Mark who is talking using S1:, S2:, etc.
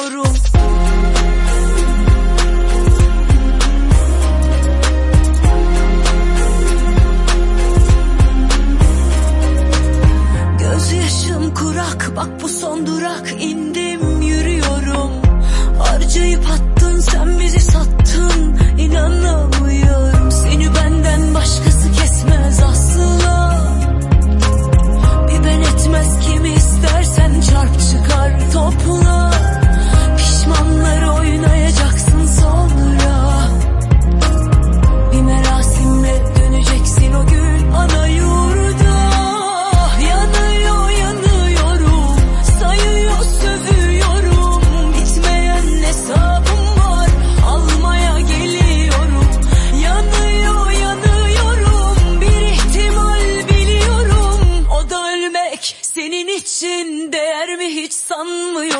S1: istiyorum. Gözyaşım kurak bak bu son durak indim yürüyorum. Harcayıp attın sen bizi sattın inanamıyorum. sanmıyor